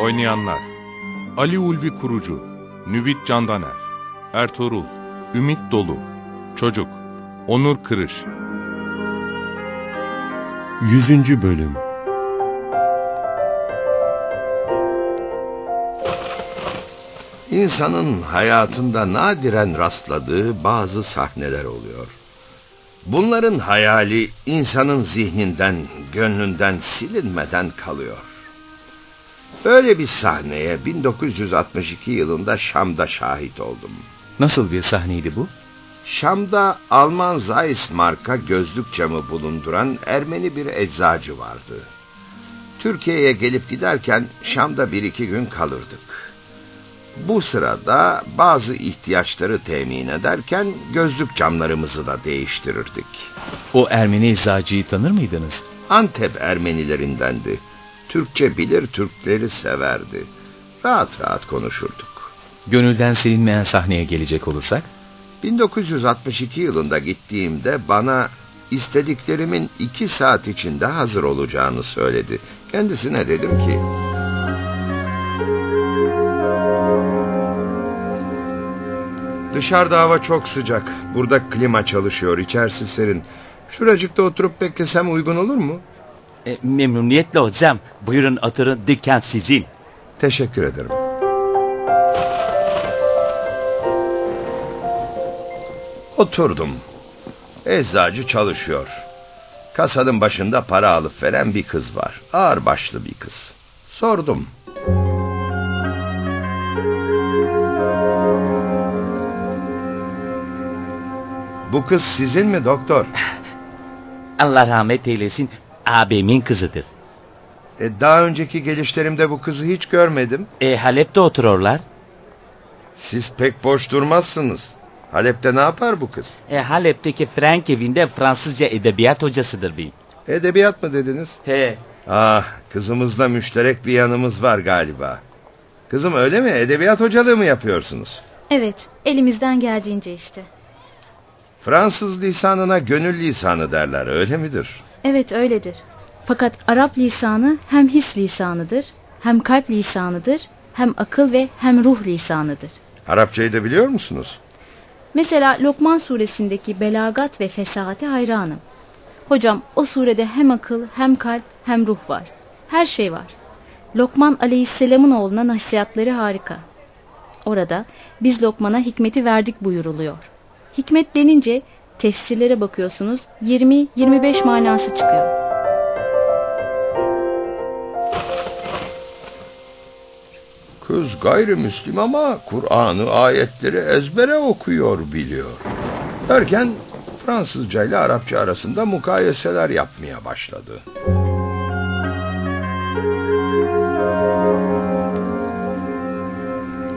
Oynayanlar Ali Ulvi Kurucu Nüvit Candaner Ertuğrul Ümit Dolu Çocuk Onur Kırış 100. Bölüm İnsanın hayatında nadiren rastladığı bazı sahneler oluyor. Bunların hayali insanın zihninden, gönlünden silinmeden kalıyor. Böyle bir sahneye 1962 yılında Şam'da şahit oldum. Nasıl bir sahneydi bu? Şam'da Alman Zeiss marka gözlük camı bulunduran Ermeni bir eczacı vardı. Türkiye'ye gelip giderken Şam'da bir iki gün kalırdık. Bu sırada bazı ihtiyaçları temin ederken gözlük camlarımızı da değiştirirdik. O Ermeni eczacıyı tanır mıydınız? Antep Ermenilerindendi. Türkçe bilir, Türkleri severdi. Rahat rahat konuşurduk. Gönülden silinmeyen sahneye gelecek olursak? 1962 yılında gittiğimde bana istediklerimin iki saat içinde hazır olacağını söyledi. Kendisine dedim ki... Dışarıda hava çok sıcak. Burada klima çalışıyor, içerisi serin. Şuracıkta oturup beklesem uygun olur mu? E, memnuniyetle hocam. Buyurun oturun dükkan sizin. Teşekkür ederim. Oturdum. Eczacı çalışıyor. Kasanın başında para alıp veren bir kız var. Ağır başlı bir kız. Sordum. Bu kız sizin mi doktor? Allah rahmet eylesin. Abimin kızıdır. E, daha önceki gelişlerimde bu kızı hiç görmedim. E, Halep'te otururlar. Siz pek boş durmazsınız. Halep'te ne yapar bu kız? E, Halep'teki Frank evinde Fransızca edebiyat hocasıdır bir. Edebiyat mı dediniz? He. Ah, kızımızla müşterek bir yanımız var galiba. Kızım öyle mi? Edebiyat hocalığı mı yapıyorsunuz? Evet, elimizden geldiğince işte. Fransız lisanına gönül lisanı derler, öyle midir? Evet, öyledir. Fakat Arap lisanı hem his lisanıdır, hem kalp lisanıdır, hem akıl ve hem ruh lisanıdır. Arapçayı da biliyor musunuz? Mesela Lokman suresindeki belagat ve fesahate hayranım. Hocam o surede hem akıl hem kalp hem ruh var. Her şey var. Lokman aleyhisselamın oğluna nasihatleri harika. Orada biz Lokman'a hikmeti verdik buyuruluyor. Hikmet denince tefsirlere bakıyorsunuz 20-25 manası çıkıyor. Kız gayrimüslim ama Kur'an'ı ayetleri ezbere okuyor biliyor. Derken Fransızca ile Arapça arasında mukayeseler yapmaya başladı.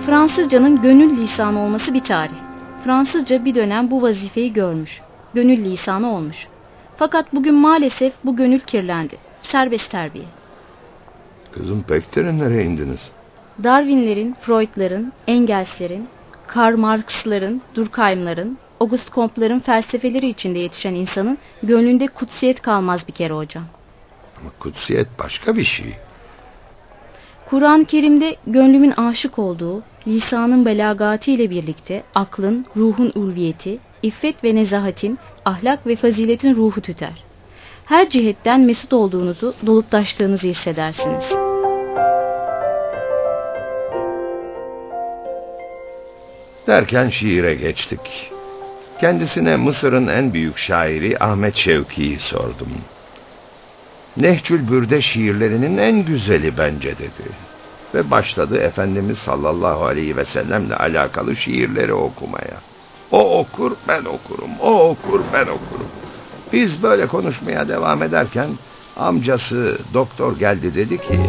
Fransızcanın gönül lisanı olması bir tarih. Fransızca bir dönem bu vazifeyi görmüş. Gönül lisanı olmuş. Fakat bugün maalesef bu gönül kirlendi. Serbest terbiye. Kızım pek derinlere indiniz. Darwinlerin, Freud'ların, Engels'lerin, Karl Marx'ların, Durkheim'ların, August Comte'ların felsefeleri içinde yetişen insanın gönlünde kutsiyet kalmaz bir kere hocam. Ama kutsiyet başka bir şey. Kur'an-ı Kerim'de gönlümün aşık olduğu, lisanın belagati ile birlikte aklın, ruhun ulviyeti, iffet ve nezahatin, ahlak ve faziletin ruhu tüter. Her cihetten mesut olduğunuzu, dolup taştığınızı hissedersiniz. Derken şiire geçtik. Kendisine Mısır'ın en büyük şairi Ahmet Şevki'yi sordum. Nehcül Bürde şiirlerinin en güzeli bence dedi. Ve başladı Efendimiz sallallahu aleyhi ve sellemle alakalı şiirleri okumaya. O okur ben okurum, o okur ben okurum. Biz böyle konuşmaya devam ederken amcası doktor geldi dedi ki...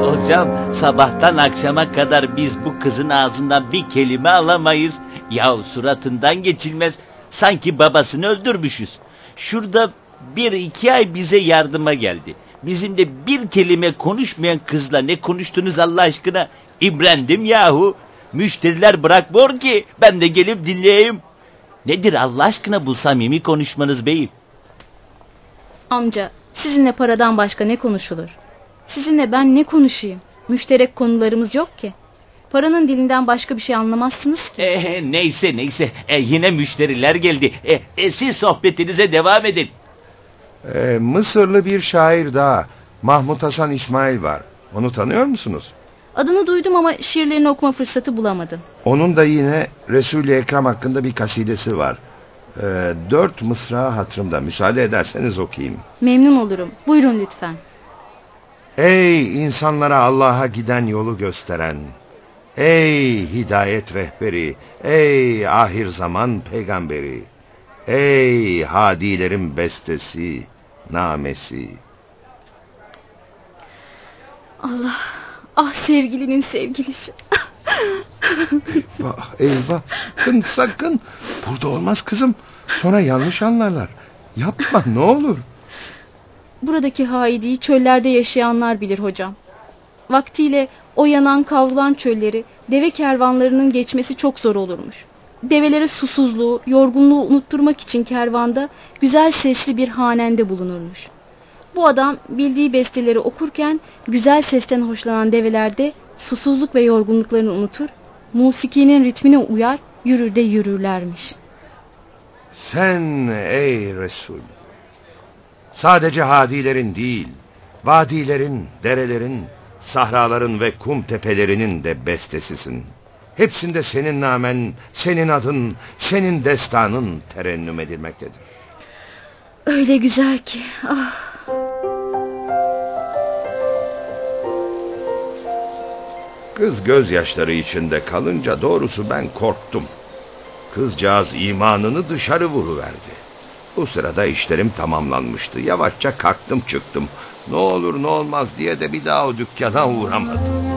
Hocam sabahtan akşama kadar biz bu kızın ağzından bir kelime alamayız. Ya suratından geçilmez. Sanki babasını öldürmüşüz. Şurada bir iki ay bize yardıma geldi. Bizim de bir kelime konuşmayan kızla ne konuştunuz Allah aşkına? İbrendim yahu. Müşteriler bırakmıyor ki ben de gelip dinleyeyim. Nedir Allah aşkına bu samimi konuşmanız beyim? Amca, sizinle paradan başka ne konuşulur? Sizinle ben ne konuşayım? Müşterek konularımız yok ki. Paranın dilinden başka bir şey anlamazsınız ki. Eh, neyse neyse Eh, yine müşteriler geldi. Eh, eh, siz sohbetinize devam edin. "E, Mısırlı bir şair daha Mahmut Hasan İsmail var. Onu tanıyor musunuz? Adını duydum ama şiirlerini okuma fırsatı bulamadım. Onun da yine Resul-i Ekrem hakkında bir kasidesi var. E, dört mısra hatırımda. Müsaade ederseniz okuyayım. Memnun olurum. Buyurun lütfen. Ey insanlara Allah'a giden yolu gösteren, ey hidayet rehberi, ey ahir zaman peygamberi, ey hadilerin bestesi, namesi. Allah, ah sevgilinin sevgilisi. Eyvah, eyvah, sakın sakın, burada olmaz kızım, sonra yanlış anlarlar. Yapma ne olur. Buradaki haidiyi çöllerde yaşayanlar bilir hocam. Vaktiyle o yanan kavrulan çölleri deve kervanlarının geçmesi çok zor olurmuş. Develere susuzluğu, yorgunluğu unutturmak için kervanda güzel sesli bir hanende bulunurmuş. Bu adam bildiği besteleri okurken güzel sesten hoşlanan develerde susuzluk ve yorgunluklarını unutur, musikinin ritmine uyar, yürür de yürürlermiş. Sen ey Resul, sadece hadilerin değil, vadilerin, derelerin, sahraların ve kum tepelerinin de bestesisin. Hepsinde senin namen, senin adın, senin destanın terennüm edilmektedir. Öyle güzel ki, ah... Kız gözyaşları içinde kalınca doğrusu ben korktum. Kızcağız imanını dışarı vuruverdi. Bu sırada işlerim tamamlanmıştı. Yavaşça kalktım çıktım. Ne olur ne olmaz diye de bir daha o dükkana uğramadım.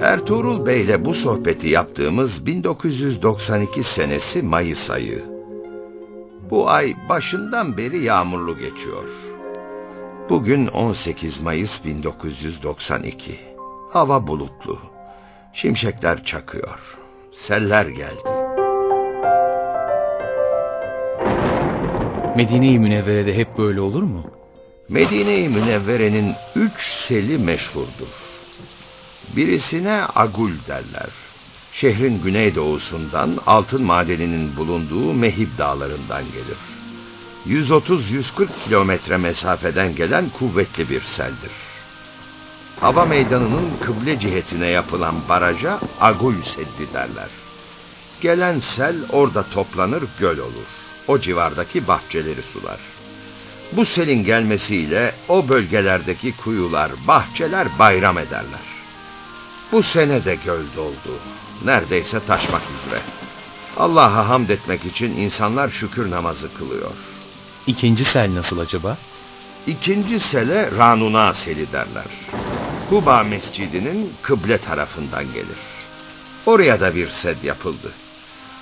Ertuğrul Bey'le bu sohbeti yaptığımız 1992 senesi Mayıs ayı. Bu ay başından beri yağmurlu geçiyor. Bugün 18 Mayıs 1992. Hava bulutlu. Şimşekler çakıyor. Seller geldi. Medine-i Münevvere'de hep böyle olur mu? Medine-i Münevvere'nin üç seli meşhurdur. Birisine Agul derler. Şehrin güneydoğusundan altın madeninin bulunduğu Mehib dağlarından gelir. 130-140 kilometre mesafeden gelen kuvvetli bir seldir. Hava meydanının kıble cihetine yapılan baraja Agul Seddi derler. Gelen sel orada toplanır göl olur. O civardaki bahçeleri sular. Bu selin gelmesiyle o bölgelerdeki kuyular, bahçeler bayram ederler. Bu sene de göl doldu. Neredeyse taşmak üzere. Allah'a hamd etmek için insanlar şükür namazı kılıyor. İkinci sel nasıl acaba? İkinci sele Ranuna seli derler. Kuba mescidinin kıble tarafından gelir. Oraya da bir sed yapıldı.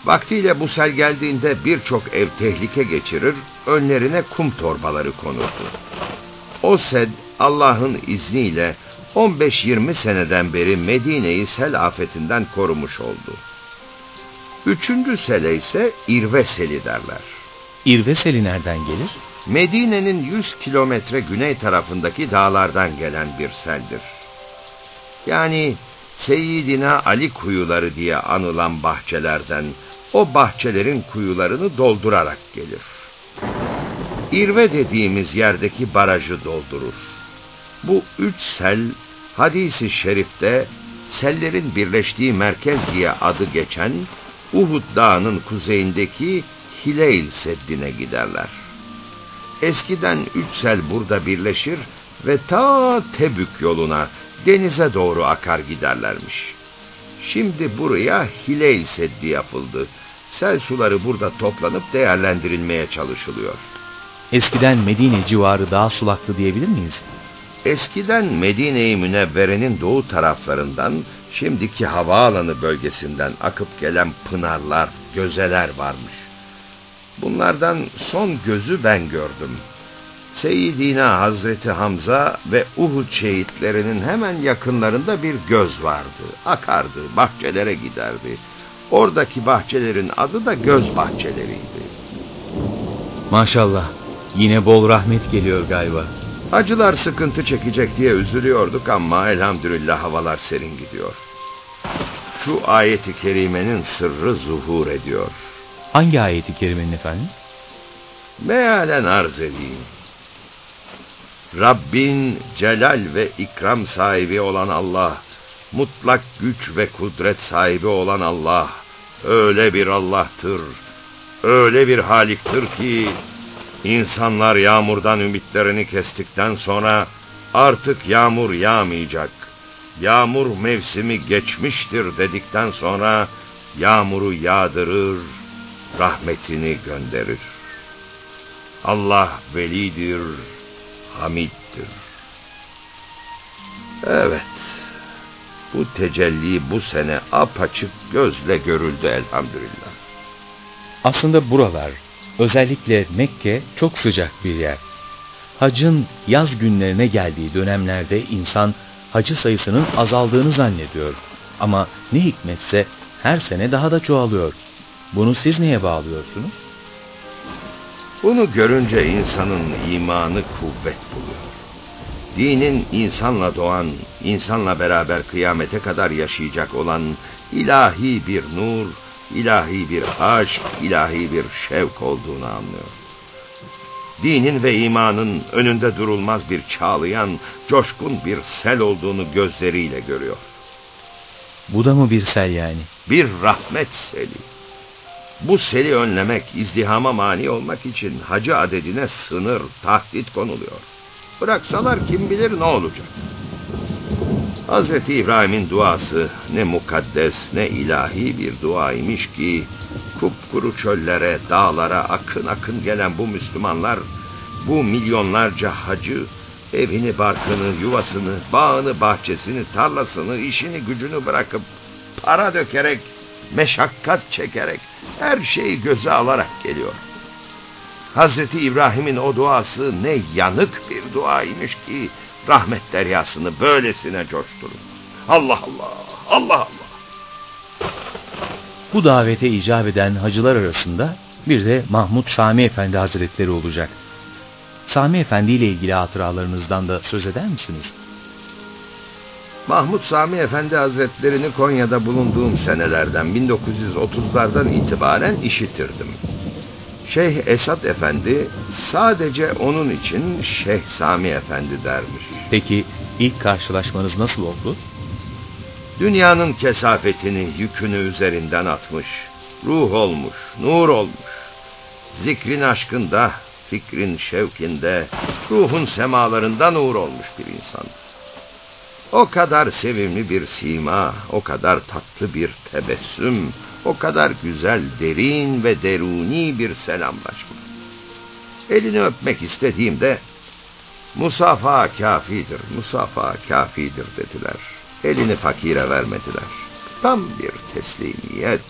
Vaktiyle bu sel geldiğinde birçok ev tehlike geçirir, önlerine kum torbaları konurdu. O sed Allah'ın izniyle 15-20 seneden beri Medine'yi sel afetinden korumuş oldu. Üçüncü sele ise İrve seli derler. İrve seli nereden gelir? Medine'nin 100 kilometre güney tarafındaki dağlardan gelen bir seldir. Yani Seyyidina Ali kuyuları diye anılan bahçelerden o bahçelerin kuyularını doldurarak gelir. İrve dediğimiz yerdeki barajı doldurur. Bu üç sel hadisi şerifte sellerin birleştiği merkez diye adı geçen Uhud Dağı'nın kuzeyindeki Hileyl Seddi'ne giderler. Eskiden üç sel burada birleşir ve ta Tebük yoluna, denize doğru akar giderlermiş. Şimdi buraya Hileyl Seddi yapıldı. Sel suları burada toplanıp değerlendirilmeye çalışılıyor. Eskiden Medine civarı daha sulaktı diyebilir miyiz? Eskiden Medine-i Münevvere'nin doğu taraflarından, şimdiki havaalanı bölgesinden akıp gelen pınarlar, gözeler varmış. Bunlardan son gözü ben gördüm. Seyyidina Hazreti Hamza ve Uhud şehitlerinin hemen yakınlarında bir göz vardı. Akardı, bahçelere giderdi. Oradaki bahçelerin adı da göz bahçeleriydi. Maşallah. Yine bol rahmet geliyor galiba. Acılar sıkıntı çekecek diye üzülüyorduk ama elhamdülillah havalar serin gidiyor. Şu ayeti kerimenin sırrı zuhur ediyor. Hangi ayeti kerimenin efendim? Mealen arz edeyim. Rabbin celal ve ikram sahibi olan Allah, mutlak güç ve kudret sahibi olan Allah, öyle bir Allah'tır, öyle bir Halik'tir ki, insanlar yağmurdan ümitlerini kestikten sonra, artık yağmur yağmayacak, yağmur mevsimi geçmiştir dedikten sonra, yağmuru yağdırır, rahmetini gönderir. Allah velidir, hamiddir. Evet, bu tecelli bu sene apaçık gözle görüldü elhamdülillah. Aslında buralar, özellikle Mekke çok sıcak bir yer. Hacın yaz günlerine geldiği dönemlerde insan hacı sayısının azaldığını zannediyor. Ama ne hikmetse her sene daha da çoğalıyor. Bunu siz neye bağlıyorsunuz? Bunu görünce insanın imanı kuvvet buluyor. Dinin insanla doğan, insanla beraber kıyamete kadar yaşayacak olan ilahi bir nur, ilahi bir aşk, ilahi bir şevk olduğunu anlıyor. Dinin ve imanın önünde durulmaz bir çağlayan, coşkun bir sel olduğunu gözleriyle görüyor. Bu da mı bir sel yani? Bir rahmet seli. Bu seli önlemek, izdihama mani olmak için hacı adedine sınır, tahdit konuluyor. Bıraksalar kim bilir ne olacak. Hazreti İbrahim'in duası ne mukaddes ne ilahi bir duaymış ki kupkuru çöllere, dağlara akın akın gelen bu Müslümanlar, bu milyonlarca hacı evini, barkını, yuvasını, bağını, bahçesini, tarlasını, işini, gücünü bırakıp para dökerek, meşakkat çekerek her şeyi göze alarak geliyor. Hazreti İbrahim'in o duası ne yanık bir duaymış ki rahmet deryasını böylesine coşturur. Allah Allah, Allah Allah. Bu davete icap eden hacılar arasında bir de Mahmud Sami Efendi Hazretleri olacak. Sami Efendi ile ilgili hatıralarınızdan da söz eder misiniz? Mahmud Sami Efendi Hazretlerini Konya'da bulunduğum senelerden 1930'lardan itibaren işitirdim. Şeyh Esat Efendi sadece onun için Şeyh Sami Efendi dermiş. Peki ilk karşılaşmanız nasıl oldu? Dünyanın kesafetini, yükünü üzerinden atmış, ruh olmuş, nur olmuş. Zikrin aşkında, fikrin şevkinde, ruhun semalarında nur olmuş bir insan. O kadar sevimli bir sima, o kadar tatlı bir tebessüm, o kadar güzel, derin ve deruni bir selamlaşma. Elini öpmek istediğimde, Musafa kafidir, Musafa kafidir dediler. Elini fakire vermediler. Tam bir teslimiyet,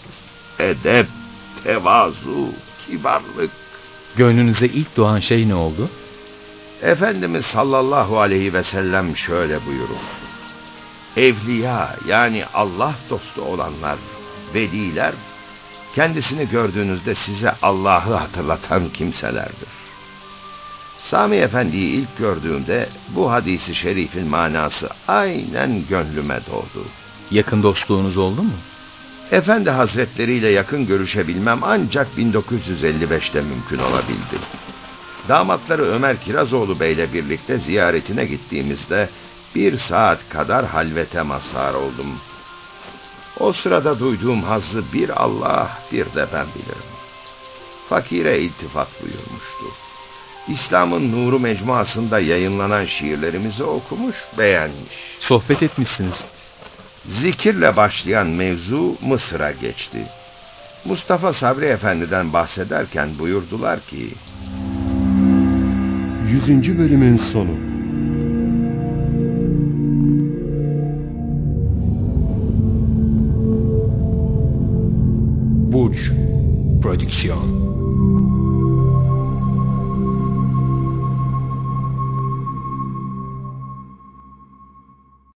edep, tevazu, kibarlık. Gönlünüze ilk doğan şey ne oldu? Efendimiz sallallahu aleyhi ve sellem şöyle buyurur. Evliya yani Allah dostu olanlar, veliler, kendisini gördüğünüzde size Allah'ı hatırlatan kimselerdir. Sami Efendi'yi ilk gördüğümde bu hadisi şerifin manası aynen gönlüme doğdu. Yakın dostluğunuz oldu mu? Efendi Hazretleriyle yakın görüşebilmem ancak 1955'te mümkün olabildi. Damatları Ömer Kirazoğlu Bey'le birlikte ziyaretine gittiğimizde bir saat kadar halvete mazhar oldum. O sırada duyduğum hazzı bir Allah bir de ben bilirim. Fakire iltifat buyurmuştu. İslam'ın Nuru Mecmuası'nda yayınlanan şiirlerimizi okumuş, beğenmiş. Sohbet etmişsiniz. Zikirle başlayan mevzu Mısır'a geçti. Mustafa Sabri Efendi'den bahsederken buyurdular ki... 100. bölümün sonu. Silencio.